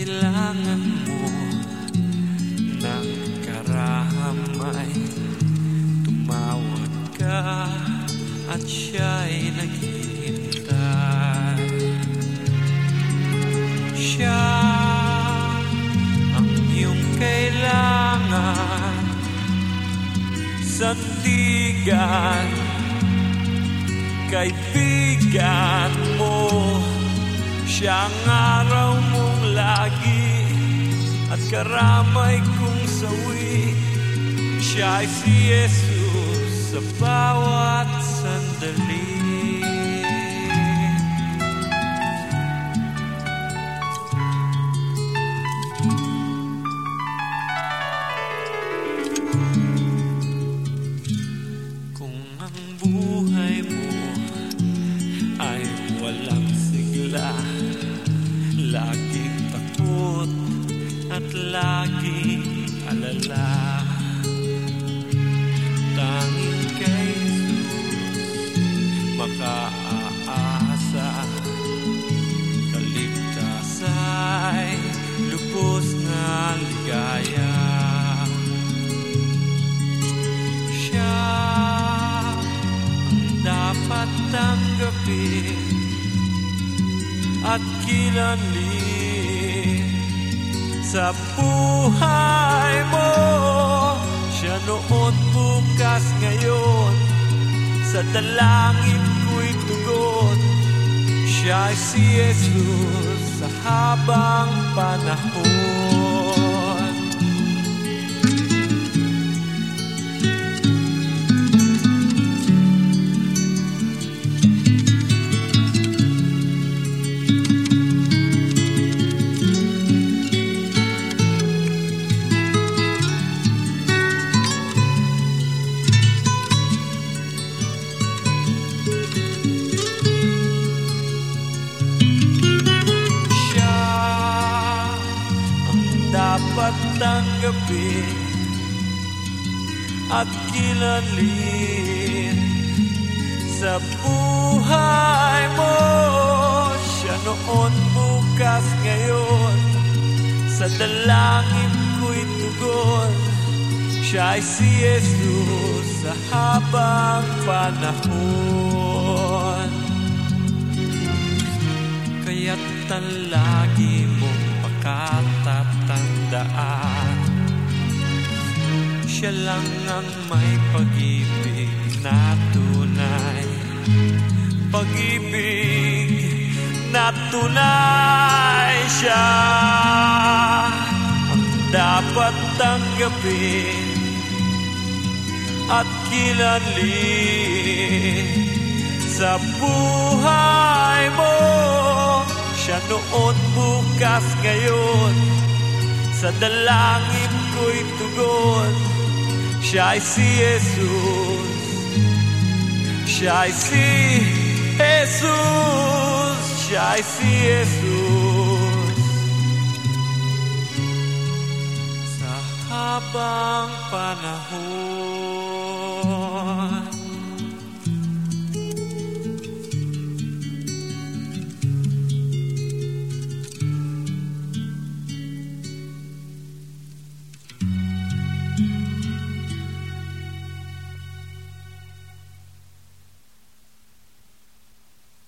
kailangan mo ng karamay. Tumawag ka at siya'y naghihintay. Siya ang iyong kailangan Sandigan Kaibigan mo Siyang araw mong lagi At karamay kong sawi. Siya ay si Jesus sa bawat sandali. Laging at laging alala. Tanging kay Jesus makaaasa Kaligtasay lubos na ligaya. Siya ang dapat tanggapin at kilanlin sa buhay mo. Siya noon, bukas, ngayon, sa dalangin ko'y tugon. Siya ay si Jesus sa habang panahon. Dapat tanggapin at kilalin sa buhay mo. Siya noon, bukas, ngayon, sa dalangin ko'y tugon. Siya ay si Jesus sa habang panahon. Kaya't talagi mong pakatatandaan Siya lang ang may pag-ibig na tunay. Pag-ibig na tunay Siya. Dapat tanggapin at kilalin sa buhay mo. Siya noon, bukas, ngayon, sa dalangin ko'y tugon. Siya ay si Jesus. Siya ay si Jesus. Siya ay si Jesus. Sa habang panahon.